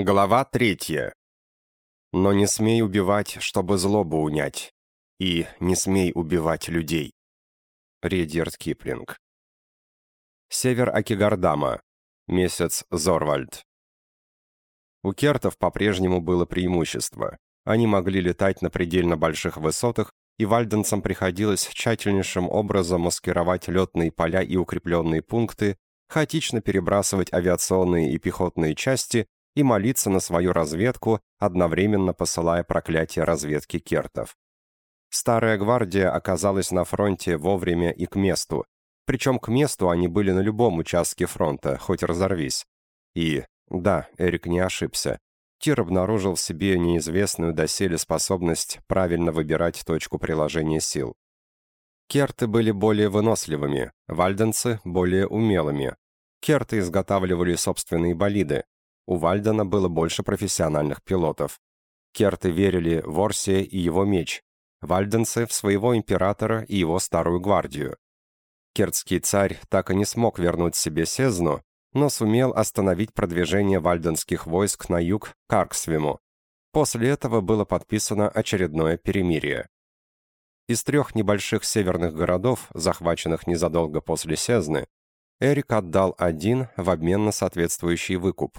Глава третья. Но не смей убивать, чтобы злобу унять. И не смей убивать людей. Редьярд Киплинг. Север Акигардама. Месяц Зорвальд. У кертов по-прежнему было преимущество. Они могли летать на предельно больших высотах, и вальденцам приходилось тщательнейшим образом маскировать летные поля и укрепленные пункты, хаотично перебрасывать авиационные и пехотные части и молиться на свою разведку, одновременно посылая проклятие разведки кертов. Старая гвардия оказалась на фронте вовремя и к месту, причем к месту они были на любом участке фронта, хоть разорвись. И, да, Эрик не ошибся. Тир обнаружил в себе неизвестную доселе способность правильно выбирать точку приложения сил. Керты были более выносливыми, вальденцы — более умелыми. Керты изготавливали собственные болиды, у Вальдена было больше профессиональных пилотов. Керты верили в Орсия и его меч, вальденцы в своего императора и его старую гвардию. Кертский царь так и не смог вернуть себе Сезну, но сумел остановить продвижение вальденских войск на юг к Арксвиму. После этого было подписано очередное перемирие. Из трех небольших северных городов, захваченных незадолго после Сезны, Эрик отдал один в обмен на соответствующий выкуп.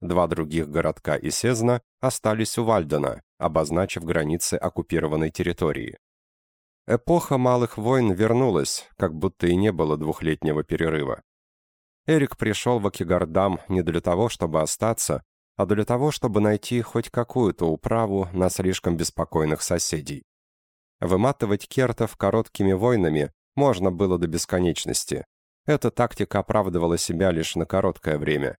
Два других городка и Сезна остались у Вальдена, обозначив границы оккупированной территории. Эпоха малых войн вернулась, как будто и не было двухлетнего перерыва. Эрик пришел в Акигардам не для того, чтобы остаться, а для того, чтобы найти хоть какую-то управу на слишком беспокойных соседей. Выматывать кертов короткими войнами можно было до бесконечности. Эта тактика оправдывала себя лишь на короткое время.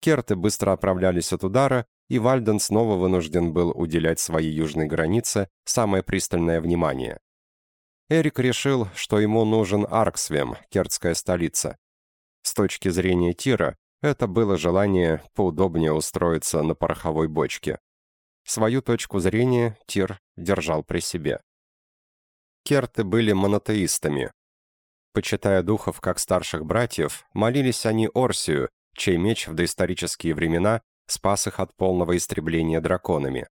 Керты быстро оправлялись от удара, и Вальден снова вынужден был уделять своей южной границе самое пристальное внимание. Эрик решил, что ему нужен Арксвем, кертская столица. С точки зрения Тира, это было желание поудобнее устроиться на пороховой бочке. Свою точку зрения Тир держал при себе. Керты были монотеистами. Почитая духов как старших братьев, молились они Орсию, чей меч в доисторические времена спас их от полного истребления драконами.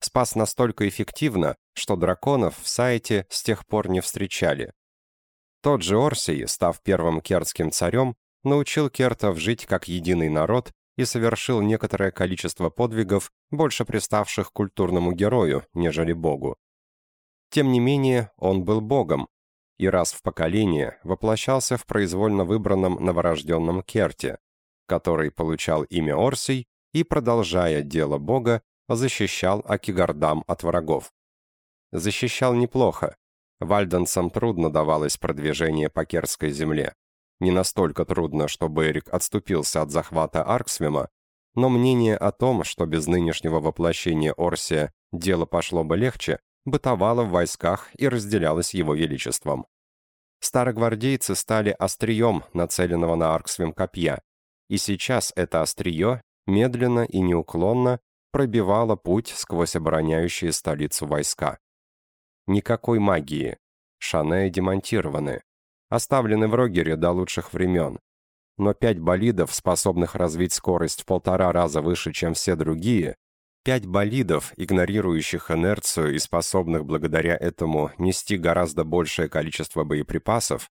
Спас настолько эффективно, что драконов в сайте с тех пор не встречали. Тот же Орсий, став первым кертским царем, научил кертов жить как единый народ и совершил некоторое количество подвигов, больше приставших культурному герою, нежели богу. Тем не менее, он был богом, и раз в поколение воплощался в произвольно выбранном новорожденном Керте, который получал имя Орсий и, продолжая дело бога, защищал Акигардам от врагов. Защищал неплохо. Вальденцам трудно давалось продвижение по Керской земле. Не настолько трудно, чтобы Эрик отступился от захвата Арксвима, но мнение о том, что без нынешнего воплощения Орсия дело пошло бы легче, бытовало в войсках и разделялось его величеством. Старогвардейцы стали острием нацеленного на Арксвим копья, и сейчас это острие медленно и неуклонно пробивало путь сквозь обороняющие столицу войска. Никакой магии. Шанеи демонтированы. Оставлены в Рогере до лучших времен. Но пять болидов, способных развить скорость в полтора раза выше, чем все другие, пять болидов, игнорирующих инерцию и способных благодаря этому нести гораздо большее количество боеприпасов,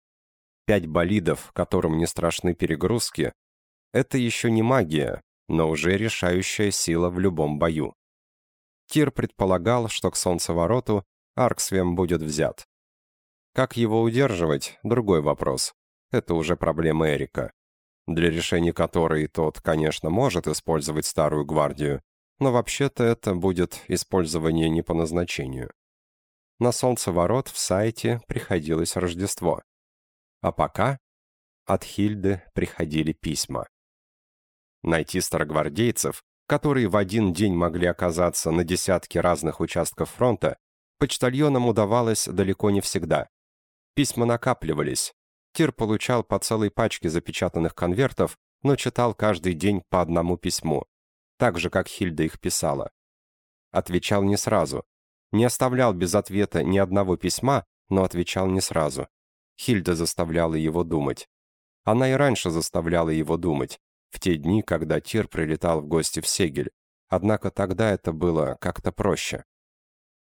пять болидов, которым не страшны перегрузки, это еще не магия, но уже решающая сила в любом бою. Тир предполагал, что к солнцевороту Арксвем будет взят. Как его удерживать – другой вопрос. Это уже проблема Эрика, для решения которой тот, конечно, может использовать старую гвардию, но вообще-то это будет использование не по назначению. На солнцеворот в сайте приходилось Рождество. А пока от Хильды приходили письма. Найти старогвардейцев, которые в один день могли оказаться на десятке разных участков фронта, почтальонам удавалось далеко не всегда. Письма накапливались. Тир получал по целой пачке запечатанных конвертов, но читал каждый день по одному письму, так же, как Хильда их писала. Отвечал не сразу. Не оставлял без ответа ни одного письма, но отвечал не сразу. Хильда заставляла его думать. Она и раньше заставляла его думать, в те дни, когда Тир прилетал в гости в Сегель. Однако тогда это было как-то проще.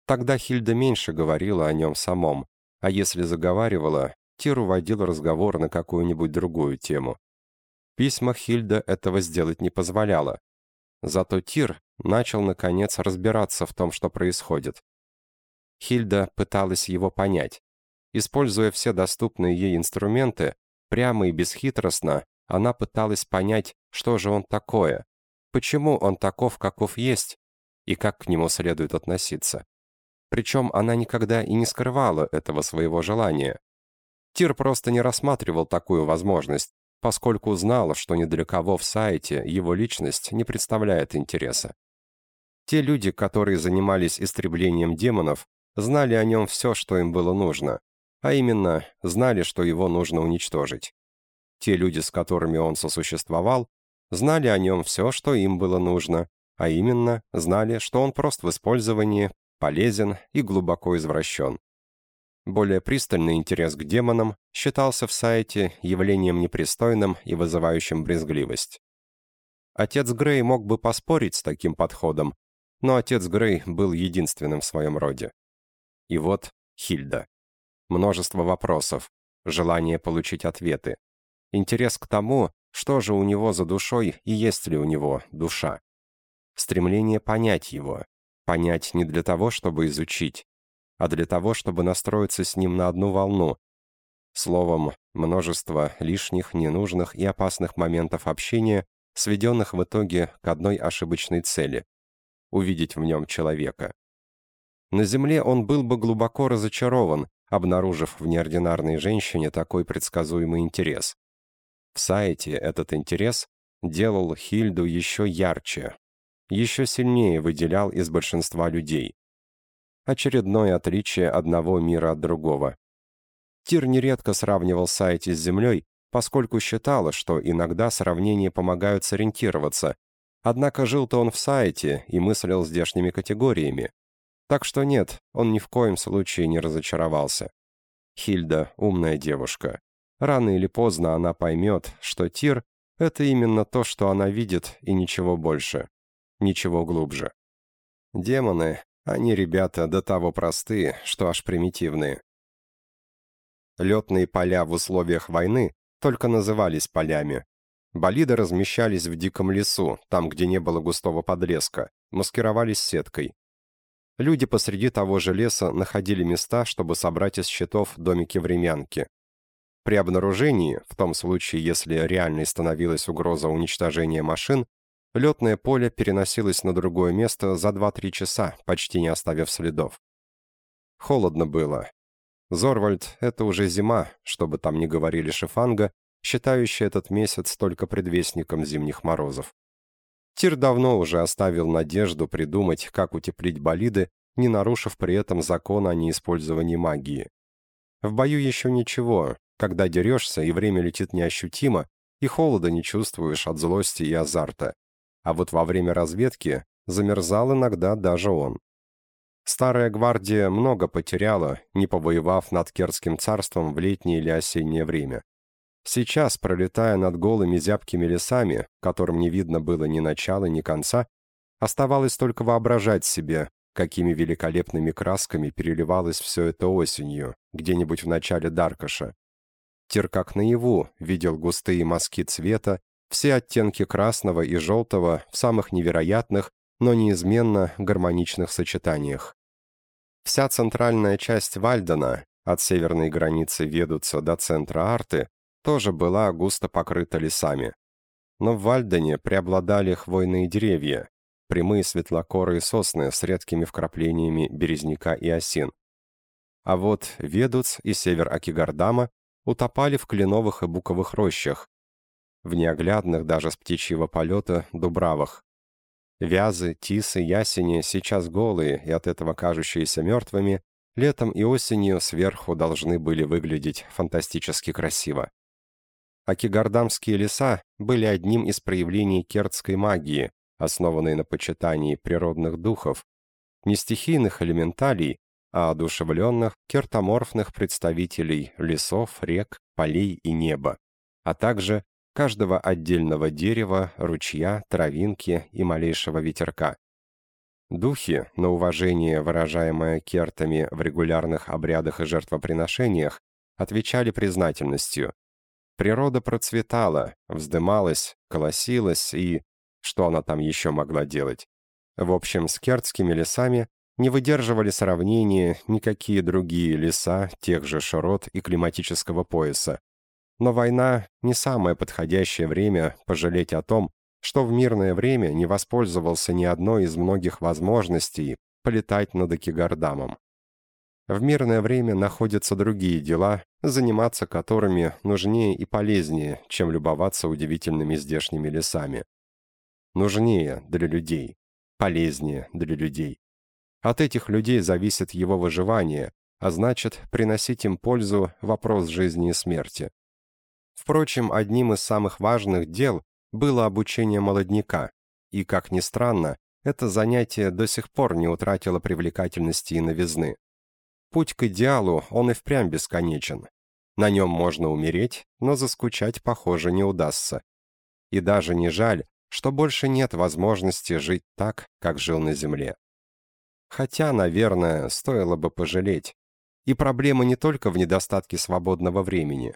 Тогда Хильда меньше говорила о нем самом, а если заговаривала, Тир уводил разговор на какую-нибудь другую тему. Письма Хильда этого сделать не позволяла. Зато Тир начал, наконец, разбираться в том, что происходит. Хильда пыталась его понять. Используя все доступные ей инструменты, прямо и бесхитростно, она пыталась понять, что же он такое, почему он таков, каков есть, и как к нему следует относиться. Причем она никогда и не скрывала этого своего желания. Тир просто не рассматривал такую возможность, поскольку знал, что ни для кого в сайте его личность не представляет интереса. Те люди, которые занимались истреблением демонов, знали о нем все, что им было нужно, а именно, знали, что его нужно уничтожить. Те люди, с которыми он сосуществовал, знали о нем все, что им было нужно, а именно, знали, что он прост в использовании, полезен и глубоко извращен. Более пристальный интерес к демонам считался в сайте явлением непристойным и вызывающим брезгливость. Отец Грей мог бы поспорить с таким подходом, но отец Грей был единственным в своем роде. И вот Хильда. Множество вопросов, желание получить ответы, интерес к тому, что же у него за душой и есть ли у него душа. Стремление понять его, понять не для того, чтобы изучить, а для того, чтобы настроиться с ним на одну волну. Словом, множество лишних, ненужных и опасных моментов общения, сведенных в итоге к одной ошибочной цели — увидеть в нем человека. На Земле он был бы глубоко разочарован, обнаружив в неординарной женщине такой предсказуемый интерес. В сайте этот интерес делал Хильду еще ярче, еще сильнее выделял из большинства людей. Очередное отличие одного мира от другого. Тир нередко сравнивал сайти с Землей, поскольку считала, что иногда сравнения помогают сориентироваться, однако жил-то он в сайте и мыслил здешними категориями. Так что нет, он ни в коем случае не разочаровался. Хильда — умная девушка. Рано или поздно она поймет, что Тир — это именно то, что она видит, и ничего больше. Ничего глубже. Демоны они, ребята, до того простые, что аж примитивные. Летные поля в условиях войны только назывались полями. Болиды размещались в диком лесу, там, где не было густого подлеска, маскировались сеткой. Люди посреди того же леса находили места, чтобы собрать из щитов домики-времянки. При обнаружении, в том случае, если реальной становилась угроза уничтожения машин, Летное поле переносилось на другое место за 2-3 часа, почти не оставив следов. Холодно было. Зорвальд — это уже зима, чтобы там не говорили шифанга, считающий этот месяц только предвестником зимних морозов. Тир давно уже оставил надежду придумать, как утеплить болиды, не нарушив при этом закон о неиспользовании магии. В бою еще ничего, когда дерешься и время летит неощутимо, и холода не чувствуешь от злости и азарта а вот во время разведки замерзал иногда даже он. Старая гвардия много потеряла, не повоевав над Керским царством в летнее или осеннее время. Сейчас, пролетая над голыми зябкими лесами, которым не видно было ни начала, ни конца, оставалось только воображать себе, какими великолепными красками переливалось все это осенью, где-нибудь в начале Даркаша. Тир как наяву видел густые мазки цвета, все оттенки красного и желтого в самых невероятных, но неизменно гармоничных сочетаниях. Вся центральная часть Вальдена, от северной границы Ведуца до центра Арты, тоже была густо покрыта лесами. Но в Вальдене преобладали хвойные деревья, прямые светлокорые сосны с редкими вкраплениями березняка и осин. А вот Ведуц и север Акигардама утопали в кленовых и буковых рощах, в неоглядных даже с птичьего полета дубравах. Вязы, тисы, ясени, сейчас голые и от этого кажущиеся мертвыми, летом и осенью сверху должны были выглядеть фантастически красиво. Акигардамские леса были одним из проявлений кертской магии, основанной на почитании природных духов, не стихийных элементалей, а одушевленных кертоморфных представителей лесов, рек, полей и неба, а также каждого отдельного дерева, ручья, травинки и малейшего ветерка. Духи, на уважение, выражаемое кертами в регулярных обрядах и жертвоприношениях, отвечали признательностью. Природа процветала, вздымалась, колосилась и... Что она там еще могла делать? В общем, с кертскими лесами не выдерживали сравнения никакие другие леса тех же широт и климатического пояса. Но война — не самое подходящее время пожалеть о том, что в мирное время не воспользовался ни одной из многих возможностей полетать над Экигардамом. В мирное время находятся другие дела, заниматься которыми нужнее и полезнее, чем любоваться удивительными здешними лесами. Нужнее для людей, полезнее для людей. От этих людей зависит его выживание, а значит, приносить им пользу – вопрос жизни и смерти. Впрочем, одним из самых важных дел было обучение молодняка, и, как ни странно, это занятие до сих пор не утратило привлекательности и новизны. Путь к идеалу, он и впрямь бесконечен. На нем можно умереть, но заскучать, похоже, не удастся. И даже не жаль, что больше нет возможности жить так, как жил на Земле. Хотя, наверное, стоило бы пожалеть. И проблема не только в недостатке свободного времени.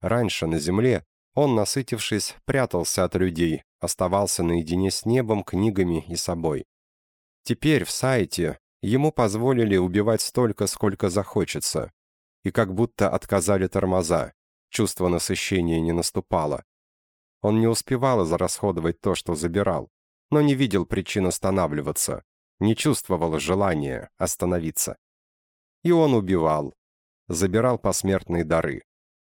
Раньше на Земле он, насытившись, прятался от людей, оставался наедине с небом, книгами и собой. Теперь в сайте ему позволили убивать столько, сколько захочется. И как будто отказали тормоза. Чувство насыщения не наступало. Он не успевал израсходовать то, что забирал, но не видел причин останавливаться, не чувствовал желания остановиться. И он убивал, забирал посмертные дары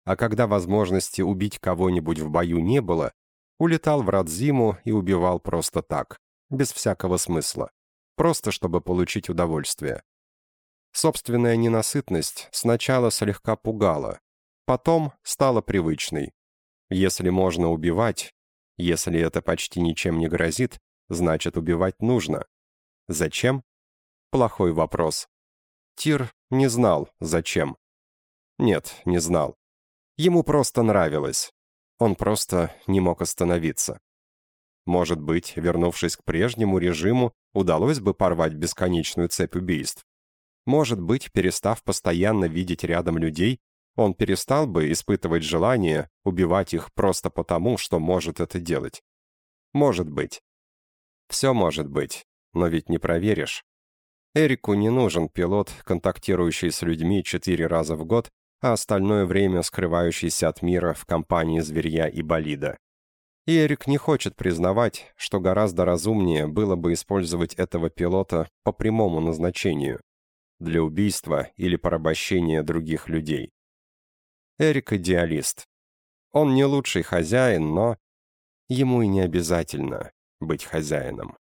а когда возможности убить кого-нибудь в бою не было, улетал в Радзиму и убивал просто так, без всякого смысла, просто чтобы получить удовольствие. Собственная ненасытность сначала слегка пугала, потом стала привычной. Если можно убивать, если это почти ничем не грозит, значит убивать нужно. Зачем? Плохой вопрос. Тир не знал, зачем. Нет, не знал. Ему просто нравилось. Он просто не мог остановиться. Может быть, вернувшись к прежнему режиму, удалось бы порвать бесконечную цепь убийств. Может быть, перестав постоянно видеть рядом людей, он перестал бы испытывать желание убивать их просто потому, что может это делать. Может быть. Все может быть, но ведь не проверишь. Эрику не нужен пилот, контактирующий с людьми четыре раза в год а остальное время скрывающийся от мира в компании зверья и болида. И Эрик не хочет признавать, что гораздо разумнее было бы использовать этого пилота по прямому назначению для убийства или порабощения других людей. Эрик идеалист. Он не лучший хозяин, но ему и не обязательно быть хозяином.